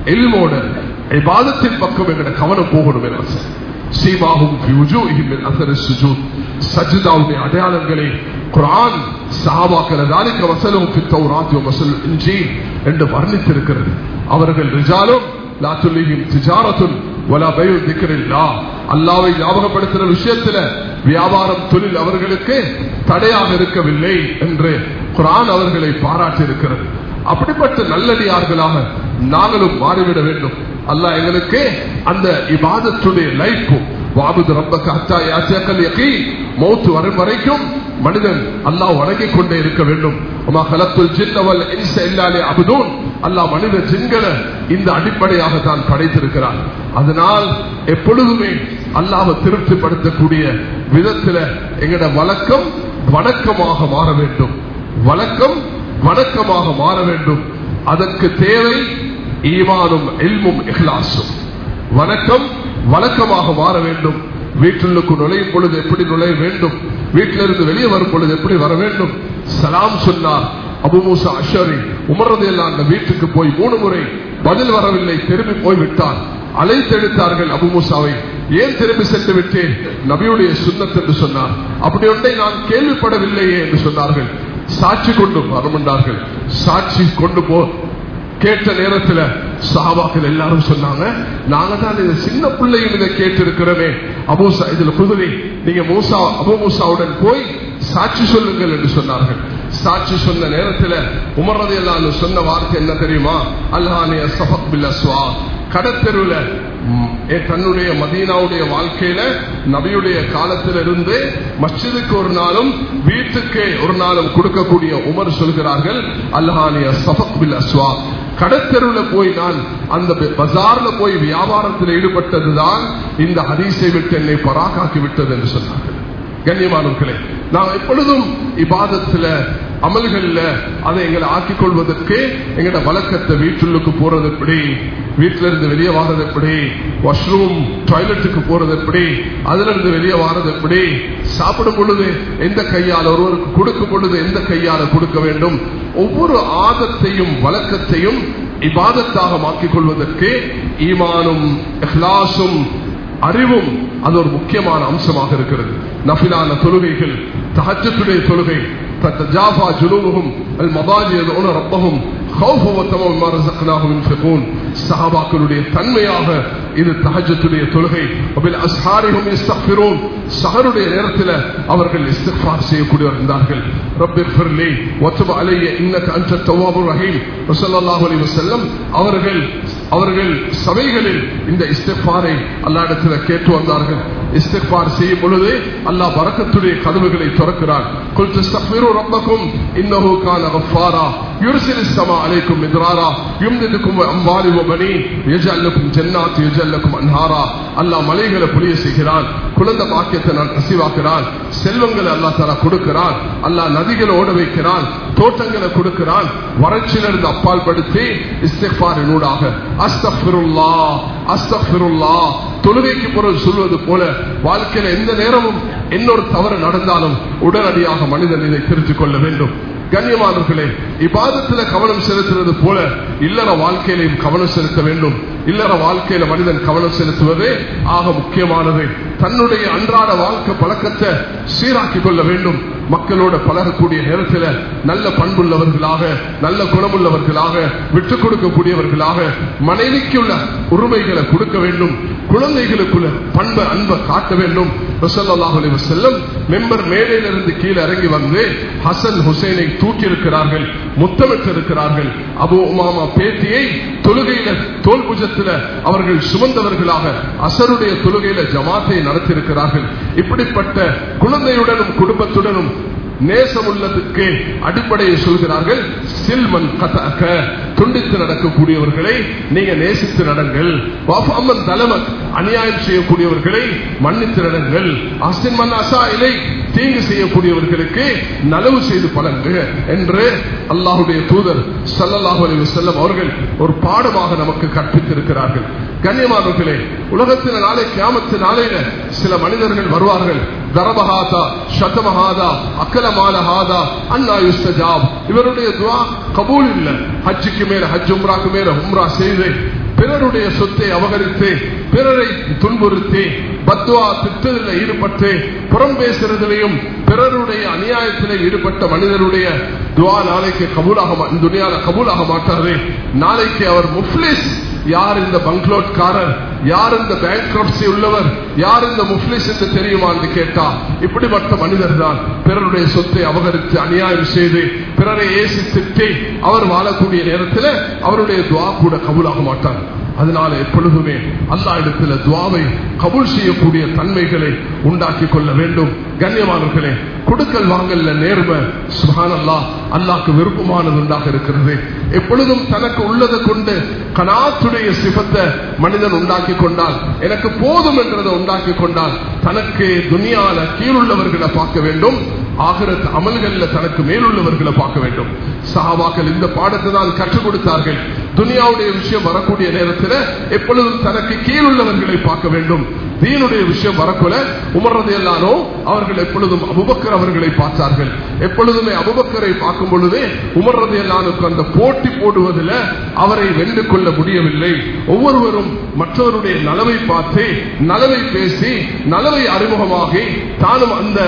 S1: எல்மோட இபாதத்தின் பக்கம் எங்கட கவனம் போகணும் என்று சீமாகும் சஜிதாவுடைய அடையாளங்களை குரான் சஹாபாக்கள் தாலிக்க வசலும் வசல் இஞ்சி என்று வர்ணித்திருக்கிறது. அவர்கள் ரிஜாலும் வலா பயு திக்கரில்லா அல்லாவை ஞாபகப்படுத்துற விஷயத்துல வியாபாரம் தொழில் அவர்களுக்கு தடையாக இருக்கவில்லை என்று குரான் அவர்களை பாராட்டி இருக்கிறது அப்படிப்பட்ட நல்லடியார்களாக நாங்களும் மாறிவிட வேண்டும். அல்லாஹ் எங்களுக்கு அந்த இபாதத்துடைய லைஃப் வாபுது ரொம்ப அத்தா யாச்சக்கல் யகி மௌத்து வரும் வரைக்கும் மனிதன் அல்லாஹ் வணங்கிக் கொண்டே இருக்க வேண்டும். உமா கலத்துல் ஜின்னவல் இன்ச இல்லாலே அபுதூன் அல்லாஹ் மனித ஜின்களை இந்த அடிப்படையாக தான் படைத்திருக்கிறார். அதனால் எப்பொழுதுமே அல்லாஹ் திருப்திப்படுத்தக்கூடிய விதத்துல எங்கட வழக்கம் வணக்கமாக மாற வேண்டும். வழக்கம் வணக்கமாக மாற வேண்டும். அதற்கு தேவை ஈமானும் எல்மும் இஹ்லாசும் வணக்கம் வழக்கமாக மாற வேண்டும். வீட்டிலுக்கு நுழையும் பொழுது எப்படி நுழைய வேண்டும்? வீட்டிலிருந்து வெளியே வரும் பொழுது எப்படி வர வேண்டும்? சலாம் சொன்னார் அபுமூசா அஷரி உமரது அந்த வீட்டுக்கு போய் மூணு முறை பதில் வரவில்லை திரும்பி போய் விட்டார் அழைத்தெடுத்தார்கள் அபுமூசாவை ஏன் திரும்பி சென்று விட்டேன் நபியுடைய சுண்ணத் என்று சொன்னார். அப்படி ஒன்றை நான் கேள்விப்படவில்லையே என்று சொன்னார்கள். சாட்சி கொண்டு வரமுண்டார்கள். சாட்சி கொண்டு போ கேட்ட நேரத்துல சாபாக்கள் எல்லாரும் சொன்னாங்க நாங்க தான் இந்த சின்ன பிள்ளையும் இதை கேட்டு இருக்கிறோமே அபூசா இதுல குதிரை நீங்க மூசா அபு மூசாவுடன் போய் சாட்சி சொல்லுங்கள் என்று சொன்னார்கள். சாட்சி சொன்ன நேரத்துல உமர்றது எல்லாம் சொன்ன வார்த்தை என்ன தெரியுமா? அல்லானிய சபக் பில் அஸ்வா. கடத்தெருவுல தன்னுடைய மதீனாவுடைய வாழ்க்கையில நபியுடைய காலத்திலிருந்து மஸ்ஜிதுக்கு ஒரு நாளும் வீட்டுக்கு ஒரு நாளும் கொடுக்கக்கூடிய உமர் சொல்கிறார்கள் அல்லஹானிய சஃபக் பில் அஸ்வா. கடத்தெருவுல போய் நான் அந்த பஜார்ல போய் வியாபாரத்தில் ஈடுபட்டதுதான் இந்த ஹதீஸை விட்டு என்னை பராக்காக்கி விட்டது என்று சொன்னார்கள். கண்ணியமானவர்களே நான் எப்பொழுதும் இபாதத்துல அமல்கள்ல அதை எங்களை ஆக்கிக் கொள்வதற்கு எங்கட வழக்கத்தை வீட்டுள்ளுக்கு போறது எப்படி வீட்டிலிருந்து வெளியே வாரது எப்படி வாஷ்ரூம் டாய்லெட்டுக்கு போறது எப்படி அதுல இருந்து வெளியே வாரது எப்படி சாப்பிடும் பொழுது எந்த கையால் ஒருவருக்கு கொடுக்கும் பொழுது எந்த கையால கொடுக்க வேண்டும்? ஒவ்வொரு ஆதத்தையும் வழக்கத்தையும் இபாதத்தாக மாக்கிக் கொள்வதற்கு ஈமானும் இஹ்லாசும் அறிவும் அது ஒரு முக்கியமான அம்சமாக இருக்கிறது. நபிலான தொழுகைகள் தகச்சத்துடைய தொழுகை تتجافى جنوبهم المضاجع يدعون ربهم خوفا وطمعا مما رزقناهم ينفقون சஹாபாக்களுடைய தன்மையாக இது தஹஜத்துடைய தொழுகை அபில் அஸ்ஹாரிஹும் இஸ்தக்ஃபிரூன் சஹருடைய நேரத்தில் அவர்கள் இஸ்திக்ஃபார் செய்யக்கூடியவர் இருந்தார்கள் ரப்பிர் ஃபிர்லி வத்துப அலைய இன்னக அன்த தவ்வாபுர் ரஹீம் ஸல்லல்லாஹு அலைஹி வஸல்லம் அவர்கள் அவர்கள் சபைகளில் இந்த இஸ்தெஃபாரை அல்லாடத்தில் கேட்டு வந்தார்கள். இஸ்திஃபார் செய்யும் பொழுது அல்லாஹ் வரக்கத்துடைய கதவுகளை திறக்கிறான். குல் தஸ்தக்ஃபிரு ரப்பக்கும் இன்னஹு கான கஃபாரா யுர்சிலு ஸமா அலைக்கும் மித்ராரா அல்லாஹ் மலைகளை புளிய செய்கிறான் குழந்தை பாக்கியத்தை நான் நசிவாக்குறான் செல்வங்களை அல்லாஹ் தஆலா கொடுக்கிறான் அல்லாஹ் நதிகளை வைக்கிறான் தோட்டங்களை கொடுக்கிறான் வறட்சியிலிருந்து அப்பால் படுத்தி இஸ்திஃபாரினூடாக அஸ்தஃபிருல்லா அஸ்தஃபிருல்லா தொழுகைக்கு பொருள் சொல்வது போல வாழ்க்கையில எந்த நேரமும் இன்னொரு தவறு நடந்தாலும் உடனடியாக மனிதன் இதை திருத்திக் கொள்ள வேண்டும். கண்ணியமானவர்களே இப்பாதத்துல கவனம் செலுத்துறது போல இல்லற வாழ்க்கையிலையும் கவனம் செலுத்த வேண்டும். இல்லற வாழ்க்கையில மனிதன் கவனம் செலுத்துவதே ஆக முக்கியமானது. தன்னுடைய அன்றாட வாழ்க்கை பழக்கத்தை சீராக்கி கொள்ள வேண்டும். மக்களோட பழகக்கூடிய நேரத்தில் நல்ல பண்புள்ளவர்களாக நல்ல குணமுள்ளவர்களாக விட்டுக் கொடுக்கக்கூடியவர்களாக மனைவிக்குள்ள உரிமைகளை கொடுக்க வேண்டும். குழந்தைகளுக்குள்ள பண்பை அன்பை காட்ட வேண்டும். செல்லம் மெம்பர் மேடையிலிருந்து கீழே இறங்கி வந்து ஹசன் ஹுசைனை தூக்கியிருக்கிறார்கள் முத்தமிட்டிருக்கிறார்கள். இருக்கிறார்கள் அபு உமாமா பேத்தியை தொழுகையில தோல்புஜத்துல அவர்கள் சுமந்தவர்களாக அசருடைய தொழுகையில ஜமாத்தை நடத்தியிருக்கிறார்கள். இப்படிப்பட்ட குழந்தையுடனும் குடும்பத்துடனும் நேசம் உள்ளதுக்கு அடிப்படையை சொல்கிறார்கள். சில்மன் கதக துண்டித்து நடக்கக்கூடியவர்களை நீங்க நேசித்து நடங்கள். வாஃபம்மன் அநியாயம் செய்யக்கூடியவர்களை மன்னித்து நடங்கள். அஸ்தின் மன் அசா இலை தீங்கு செய்யக்கூடியவர்களுக்கு நலவு செய்து பழங்க என்று அல்லாஹுடைய தூதர் சல்லல்லாஹு அலைஹி அவர்கள் ஒரு பாடமாக நமக்கு கற்பித்திருக்கிறார்கள். கண்ணியமானவர்களே உலகத்தில் நாளை கியாமத்து நாளையில சில மனிதர்கள் வருவார்கள். தரபஹாதா சதமஹாதா அக்கலமாலஹாதா அண்ணா யுஸ்தஜாப். இவருடைய துவா கபூல் இல்ல ஹஜ்ஜுக்கு மேல ஹஜ் உம்ராக்கு மேல உம்ரா செய்து பிறருடைய சொத்தை அபகரித்து பிறரை துன்புறுத்தி பத்வா திட்டத்தில் ஈடுபட்டு புறம் பேசுறதிலையும் பிறருடைய அநியாயத்திலே ஈடுபட்ட மனிதருடைய துவா நாளைக்கு கபூலாக மா- கபூலாக மாட்டாரு நாளைக்கு அவர் முஃப்லிஸ் யார் இந்த பங்களோட்காரர் யார் இந்த பேங்க் உள்ளவர்? யார் இந்த முஃப்லிஸ் என்று தெரியுமா என்று கேட்டா இப்படிப்பட்ட மனிதர் தான் பிறருடைய சொத்தை அபகரித்து அநியாயம் செய்து பிறரை ஏசி திட்டி அவர் வாழக்கூடிய நேரத்தில் அவருடைய துவா கூட கபூலாக மாட்டார். அதனால எப்பொழுதுமே அல்லா இடத்துல துவாவை கபூல் செய்யக்கூடிய தன்மைகளை உண்டாக்கி கொள்ள வேண்டும். கண்ணியமானவர்களே கொடுக்கல் வாங்கல்ல நேர்மை. சுகானல்லா அல்லாக்கு விருப்பமானது உண்டாக இருக்கிறது. எப்பொழுதும் தனக்கு உள்ளதை கொண்டு கனாத்துடைய சிபத்தை மனிதன் உண்டாக்கி கொண்டால் எனக்கு போதும் என்றதை உண்டாக்கி கொண்டால் தனக்கு துனியால கீழுள்ளவர்களை பார்க்க வேண்டும். ஆகிரத் அமல்கள்ல தனக்கு மேலுள்ளவர்களை பார்க்க வேண்டும். சஹாபாக்கள் இந்த பாடத்தை தான் கற்றுக் கொடுத்தார்கள். துனியாவுடைய விஷயம் வரக்கூடிய நேரத்தில் எப்பொழுதும் தனக்கு கீழுள்ளவர்களை பார்க்க வேண்டும். தீனுடைய விஷயம் வரக்குல உமர்றது எல்லாரோ அவர்கள் எப்பொழுதும் அபுபக்கர் அவர்களை பார்த்தார்கள். எப்பொழுதுமே அபுபக்கரை பார்க்க பார்க்கும் பொழுது உமர்றது எல்லானுக்கு அந்த போட்டி போடுவதில் அவரை வென்று கொள்ள முடியவில்லை. ஒவ்வொருவரும் மற்றவருடைய நலவை பார்த்து நலவை பேசி நலவை அறிமுகமாகி தானும் அந்த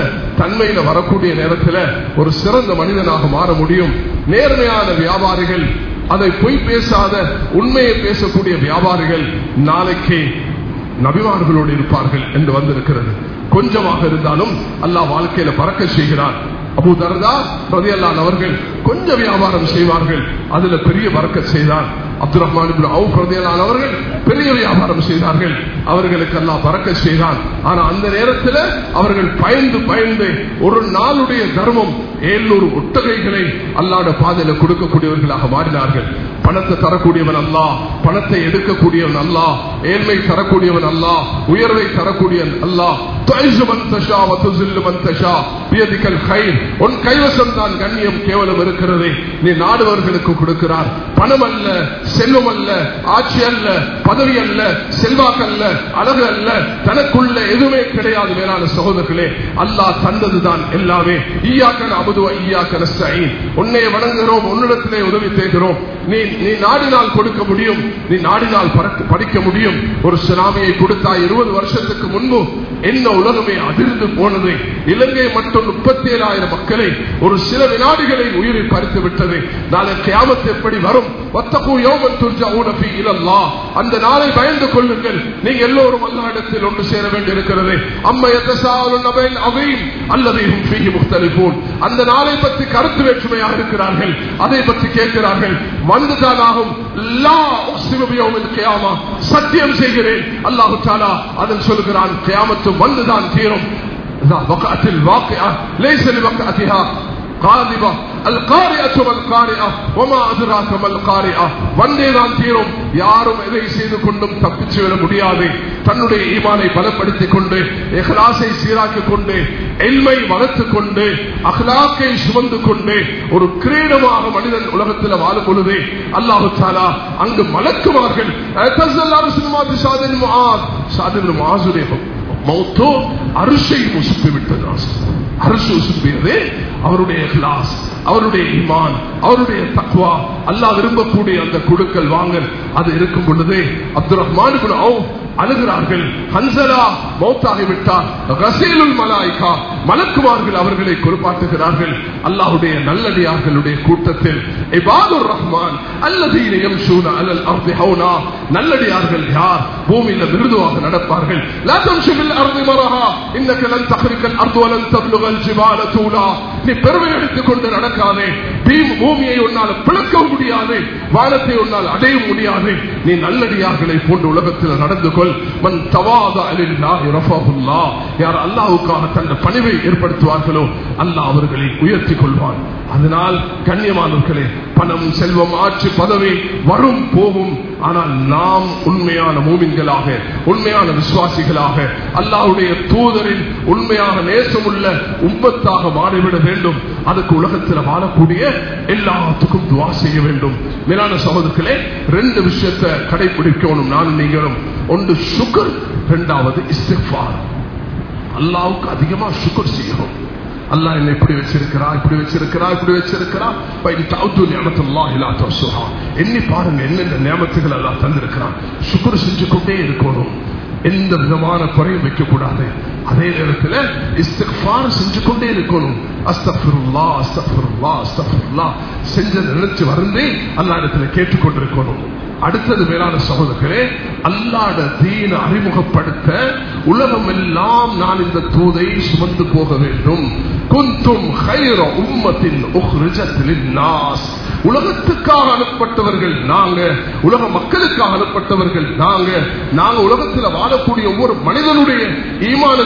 S1: தன்மையில வரக்கூடிய நேரத்தில் ஒரு சிறந்த மனிதனாக மாற முடியும். நேர்மையான வியாபாரிகள் அதை பொய் பேசாத உண்மையை பேசக்கூடிய வியாபாரிகள் நாளைக்கு நபிமார்களோடு இருப்பார்கள் என்று வந்திருக்கிறது. கொஞ்சமாக இருந்தாலும் அல்லாஹ் வாழ்க்கையில பறக்க செய்கிறான். அபு தர்தா ரதியல்லான் அவர்கள் கொஞ்சம் வியாபாரம் செய்வார்கள். அதுல பெரிய வரக்க செய்தான் அப்துல் ரஹ்மான் இப்னு அவர்கள் பெரிய வியாபாரம் செய்தார்கள். அவர்களுக்கு எல்லாம் பறக்க செய்தான். ஆனா அந்த நேரத்தில் அவர்கள் பயந்து பயந்து ஒரு நாளுடைய தர்மம் ஏழுநூறு ஒட்டகைகளை அல்லாட பாதையில கொடுக்கக்கூடியவர்களாக மாறினார்கள். பணத்தை தரக்கூடியவன் அல்லா பணத்தை எடுக்கக்கூடியவன் அல்லா ஏழ்மை தரக்கூடியவன் அல்லா உயர்வை தரக்கூடியவன் அல்லா தஷா உன் கைவசம் தான் கண்ணியம் கேவலம் இருக்கிறது. நீ நாடுவர்களுக்கு கொடுக்கிறார். பணம் அல்ல செல்வம் அல்ல ஆட்சி அல்ல பதவி அல்ல செல்வாக்கு அல்ல அழகு அல்ல தனக்குள்ள எதுவுமே கிடையாது மேலான சகோதரர்களே. அல்லாஹ் தந்ததுதான் எல்லாமே. ஈயாக்கன் அபுதுவ ஈயாக்க நஸ்தீன் உன்னை வணங்குகிறோம் உன்னிடத்திலே உதவி தேடுகிறோம். நீ நீ நாடினால் கொடுக்க முடியும் நீ நாடினால் பறக்க- படிக்க முடியும். ஒரு சுனாமியை கொடுத்தா இருபது வருஷத்துக்கு முன்பு என்ன உலகமே அதிர்ந்து போனது. இலங்கை மட்டும் முப்பத்தி ஏழாயிரம் மக்களை ஒரு சில வினாடிகளை உயிரை பறித்து விட்டது. நாளை கியாமத் எப்படி வரும்? வத்தகு அதை பற்றி கேட்கிறார்கள். வந்துதான் ஆகும் லா உக்ஸிமு பியௌமில் சத்தியம் செய்கிறேன். அல்லாஹ் தஆலா அதன் சொல்கிறான் கியாமத்து தீரும். வகத்தில் வாக்கியா லேசல் வகத்திஹா காதிபா வந்தேதான் தீரும். யாரும் எதை செய்து கொண்டும் தப்பிச்சு விட முடியாது. தன்னுடைய ஈமானை பலப்படுத்திக் கொண்டு எஹ்லாசை சீராக்கிக் கொண்டு எல்மை வளர்த்துக் கொண்டு அஹ்லாக்கை சுமந்து கொண்டு ஒரு கிரீடமாக மனிதன் உலகத்தில் வாழும் பொழுது அல்லாஹு சாலா அங்கு மலக்குவார்கள். மௌத்தோ அரிசை உசுப்பி விட்டது. அரசு உசுப்பியது அவருடைய கிளாஸ் அவருடைய ஈமான் அவருடைய தக்குவா அல்லாஹ் விரும்பக்கூடிய அந்த குழுக்கள் வாங்க அது இருக்கும் பொழுது அப்துல் ரஹ்மான் அழுகிறார்கள். ஹன்சலா மௌத்தாகி விட்டார் ரசீலுல் மலாய்கா மலக்குமார்கள் அவர்களை குறிப்பாட்டுகிறார்கள் அல்லாஹுடைய நல்லடியார்களுடைய கூட்டத்தில் இபாதுர் ரஹ்மான் அல்லதீன யம்ஷூன அலல் அர்தி ஹௌனா நல்லடியார்கள் யார்? பூமியில மிருதுவாக நடப்பார்கள். லா தம்ஷு பில் அர்தி மரஹா இன்னக லன் தஹ்ரிகல் அர்து தப்லுகல் ஜிபால தூலா. நீ பெருமை எடுத்துக் கொண்டு நடக்காதே. பீம் பூமியை உன்னால் பிளக்கவும் முடியாது. வானத்தை உன்னால் அடைய முடியாது. நீ நல்லடியார்களை போன்ற உலகத்தில் நடந்து கொள். கொள் மன் தவாதா லில்லாஹி ரஃபஹுல்லாஹ் யார் அல்லாஹ்வுக்காக தங்கள் பணிவை ஏற்படுத்துவார்களோ அல்லாஹ் அவர்களை உயர்த்தி கொள்வான். அதனால் கண்ணியமானவர்களே பணம் செல்வம் ஆட்சி பதவி வரும் போகும். ஆனால் நாம் உண்மையான மூமின்களாக உண்மையான விசுவாசிகளாக அல்லாஹ்வுடைய தூதரின் உண்மையாக நேசமுள்ள உம்பத்தாக மாறிவிட வேண்டும். அதுக்கு உலகத்தில் வாழக்கூடிய எல்லாத்துக்கும் துவா செய்ய வேண்டும். மேலான சகோதரர்களே ரெண்டு விஷயத்தை கடைபிடிக்கணும் நான் நீங்களும். ஒன்று சுகர் இரண்டாவது இஸ்திஃபார் அல்லாவுக்கு அதிகமா சுகர் செய்யணும். அல்லாஹ் என்ன இப்படி வச்சிருக்கிறா இப்படி வச்சிருக்கிறா இப்படி வச்சிருக்கிறா. எண்ணி பாருங்க என்னென்ன நியமத்துகள் எல்லாம் தந்திருக்கிறான். சுக்குரு செஞ்சு கொண்டே இருக்கணும். எந்த விதமான குறையும் வைக்கக்கூடாது. அதே நேரத்தில் இஸ்திஃபார் செஞ்சு கொண்டே இருக்கணும். அஸ்தஃபிருல்லா அஸ்தஃபிருல்லா அஸ்தஃபிருல்லா. செஞ்ச நினைச்சு வருந்தே அல்லா இடத்துல கேட்டுக்கொண்டிருக்கணும். அடுத்தது மேலான சகோதரர்களே அல்லாட தீன அறிமுகப்படுத்த உலகம் எல்லாம் நான் இந்த தூதை சுமந்து போக வேண்டும். குந்தும் ஹைர உம்மத்தின் நாஸ் உலகத்துக்காக அனுப்பப்பட்டவர்கள் நாங்க உலக மக்களுக்காக அனுப்பப்பட்டவர்கள் நாங்க. நாங்க உலகத்தில் வாழக்கூடிய ஒவ்வொரு மனிதனுடைய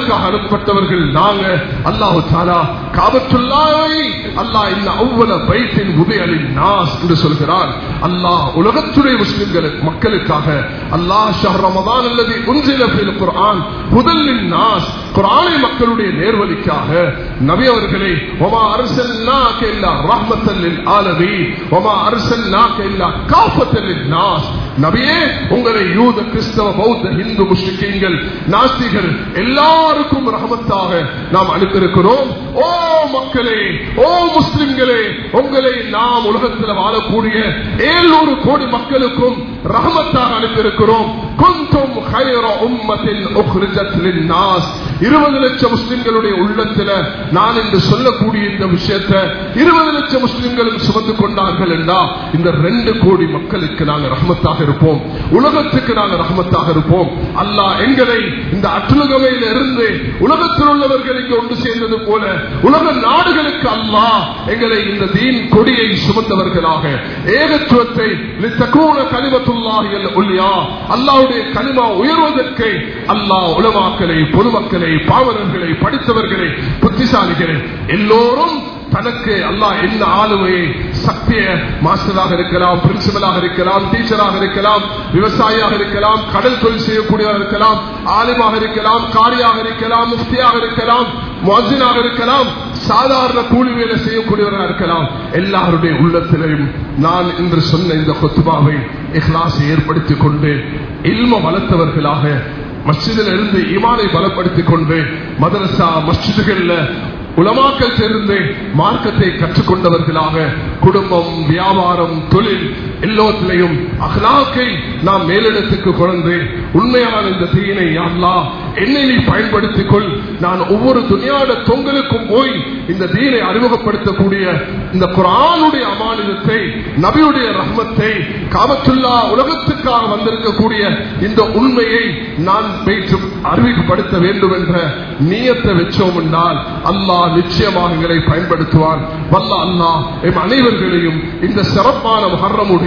S1: ஈமானுக்காக அனுப்பப்பட்டவர்கள் நாங்க அல்லாஹு தாலா காபத்துல்லாவை அல்லாஹ் இந்த அவ்வளவு பைத்தின் உதயலின் நாஸ் என்று சொல்கிறான் அல்லாஹ் உலகத்துறை முஸ்லிம்களுக்கு மக்களுக்காக. அல்லாஹ் ஷஹர் ரமதான் அல்லது உன்சில குரான் முதலின் நாஸ் குரானை மக்களுடைய நேர்வழிக்காக. நபி அவர்களை ஒமா அரசல் ரஹ்மத்தல்லில் ஆலவி ஒமா அரசல் காஃபத்தல்லில் நாஸ். நபியே உங்களை யூத கிறிஸ்தவ பௌத்த இந்து முஸ்லிம்கள் நாஸ்திகள் எல்லாருக்கும் ரஹமத்தாக நாம் அனுப்பியிருக்கிறோம் ஓ மக்களே ஓ முஸ்லிம்களே உங்களை நாம் உலகத்தில் வாழக்கூடிய ஏழுநூறு கோடி மக்களுக்கும் ரகமத்தாக அனுப்பியிருக்கிறோம். குந்தும் ஹைர உம்மத்தில் நாஸ் இருபது லட்சம் முஸ்லிம்களுடைய உள்ளத்துல நான் என்று சொல்லக்கூடிய இந்த விஷயத்தை இருபது லட்சம் முஸ்லிம்களும் சுமந்து கொண்டார்கள் என்றா இந்த ரெண்டு கோடி மக்களுக்கு நாங்கள் ரஹமத்தாக இருப்போம். உலகத்துக்கு நாங்கள் ரஹமத்தாக இருப்போம். அல்லாஹ் எங்களை இந்த அற்றுலகமையில இருந்து உலகத்தில் உள்ளவர்களுக்கு ஒன்று சேர்ந்தது போல உலக நாடுகளுக்கு அல்லாஹ் எங்களை இந்த தீன் கொடியை சுமந்தவர்களாக. ஏகத்துவத்தை கலிமத்துல்லாஹியல் அல்லாஹ் அல்லாவுடைய கனிமா உயர்வதற்கு அல்லா உலமாக்களை பொதுமக்களை பாவலர்களை படித்தவர்களை புத்திசாலிகளை எல்லோரும் தனக்கு அல்லாஹ் என்ன ஆளுமையை சக்திய மாஸ்டராக இருக்கலாம் பிரின்சிபலாக இருக்கலாம் டீச்சராக இருக்கலாம் விவசாயியாக இருக்கலாம் கடல் தொழில் செய்யக்கூடியவராக இருக்கலாம் ஆலிமாக இருக்கலாம் காரியாக இருக்கலாம் முஃப்தியாக இருக்கலாம் மசினாக இருக்கலாம் சாதாரண கூலி வேலை செய்யக்கூடியவராக இருக்கலாம். எல்லாருடைய உள்ளத்திலையும் நான் என்று சொன்ன இந்த கொத்துபாவை இஹ்லாசை ஏற்படுத்திக் கொண்டு இல்ம வளர்த்தவர்களாக மஸ்ஜிதில் இருந்து இமானை பலப்படுத்திக் கொண்டு மதரசா மஸ்ஜிதுகள்ல உலமாக்கள் சேர்ந்து மார்க்கத்தை கற்றுக்கொண்டவர்களாக குடும்பம் வியாபாரம் தொழில் எல்லோத்திலையும் அகலாக்கை நாம் மேலிடத்துக்கு குழந்து உண்மையான இந்த தீயினை அல்லா என்னை நீ பயன்படுத்திக் கொள் நான் ஒவ்வொரு துணியாட தொங்கலுக்கும் போய் இந்த தீனை அறிமுகப்படுத்தக்கூடிய இந்த குரானுடைய அமானிதத்தை நபியுடைய ரஹ்மத்தை காமத்துல்லா உலகத்துக்காக வந்திருக்கக்கூடிய இந்த உண்மையை நான் வைத்து அறிவிக்கப்படுத்த வேண்டும் என்ற நீயத்தை வச்சோம் என்றால் அல்லாஹ் நிச்சயமாக எங்களை பயன்படுத்துவான் வல்ல அல்லாஹ் எம் அனைவர்களையும் இந்த சிறப்பான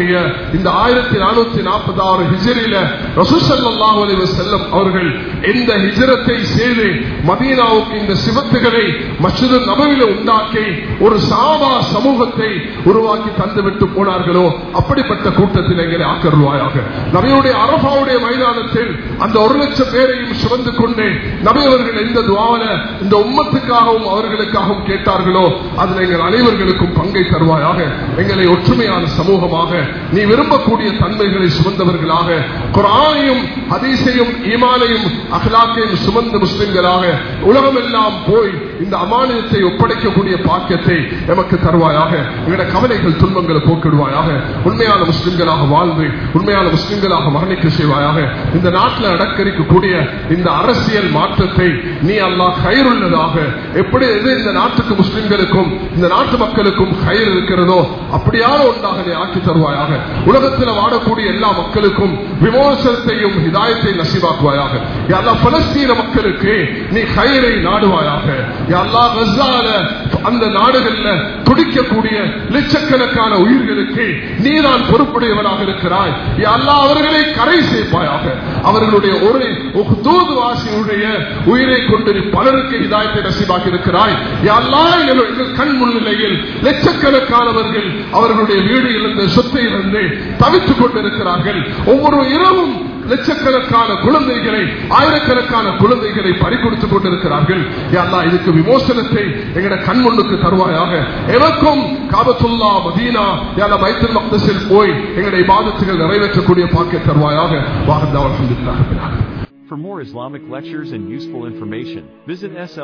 S1: மஹர்ரமுடைய இந்த ஆயிரத்தி நானூத்தி நாற்பத்தி ஆறு ஹிஜரில ரசூசல்லாஹ் செல்லம் அவர்கள் இந்த ஹிஜரத்தை செய்து மதீனாவுக்கு இந்த சிவத்துகளை மற்றொரு நபவில உண்டாக்கி ஒரு சாபா சமூகத்தை உருவாக்கி தந்துவிட்டு போனார்களோ? அப்படிப்பட்ட கூட்டத்தில் எங்களை ஆக்கருவாயாக நபியுடைய அரபாவுடைய மைதானத்தில் அந்த ஒரு லட்சம் பேரையும் சுமந்து கொண்டு நபி அவர்கள் எந்த துவாவில இந்த உம்மத்துக்காகவும் அவர்களுக்காகவும் கேட்டார்களோ அதில் எங்கள் அனைவர்களுக்கும் பங்கை தருவாயாக எங்களை ஒற்றுமையான சமூகமாக நீ விரும்பக்கூடிய தன்மைகளை சுமந்தவர்களாக குரானையும் ஹதீசையும் ஈமானையும் அகலாக்கையும் சுமந்த முஸ்லிம்களாக உலகம் எல்லாம் போய் இந்த அமானியத்தை ஒப்படைக்கக்கூடிய பாக்கியத்தை எமக்கு தருவாயாக. எங்களுடைய கவலைகள் துன்பங்களை போக்கிடுவாயாக. உண்மையான முஸ்லிம்களாக வாழ்ந்து உண்மையான முஸ்லிம்களாக மரணிக்க செய்வாயாக. இந்த நாட்டில் அடக்கரிக்கக்கூடிய இந்த அரசியல் மாற்றத்தை நீ அல்லாஹ் கயிறுள்ளதாக. எப்படி எது இந்த நாட்டுக்கு முஸ்லிம்களுக்கும் இந்த நாட்டு மக்களுக்கும் கயிறு இருக்கிறதோ அப்படியான ஒன்றாக நீ ஆக்கி தருவாயாக. உலகத்தில் வாழக்கூடிய எல்லா மக்களுக்கும் விமோசனத்தையும் ஹிதாயத்தை நசிவாக்குவாயாக. எல்லா பலஸ்தீன மக்களுக்கு நீ கயிறை நாடுவாயாக. எல்லா கசால அந்த நாடுகள்ல துடிக்கக்கூடிய லட்சக்கணக்கான உயிர்களுக்கு நீதான் பொறுப்புடையவனாக இருக்கிறாய். எல்லா அவர்களை கரை சேர்ப்பாயாக. அவர்களுடைய ஒரு தூது வாசியுடைய உயிரை கொண்டு பலருக்கு இதாயத்தை நசீபாக்கி இருக்கிறாய். யா எங்கள் கண் முன்னிலையில் லட்சக்கணக்கானவர்கள் அவர்களுடைய வீடு இழந்து சொத்தை இருந்து தவித்துக் கொண்டிருக்கிறார்கள். ஒவ்வொரு இரவும் லட்சக்கணக்கான குழந்தைகளை ஆயிரக்கணக்கான குழந்தைகளை பறிகொடுத்துக் கொண்டிருக்கிறார்கள். யா இதுக்கு விமோசனத்தை எங்கட கண் தருவாயாக. எனக்கும் காபத்துல்லா மதீனா யால மைத்தல் மக்தஸில் போய் எங்களுடைய பாதத்துகள் நிறைவேற்றக்கூடிய பாக்கிய தருவாயாக. வாகந்தா சந்தித்தார்கள்
S2: For more Islamic lectures and useful information, visit SL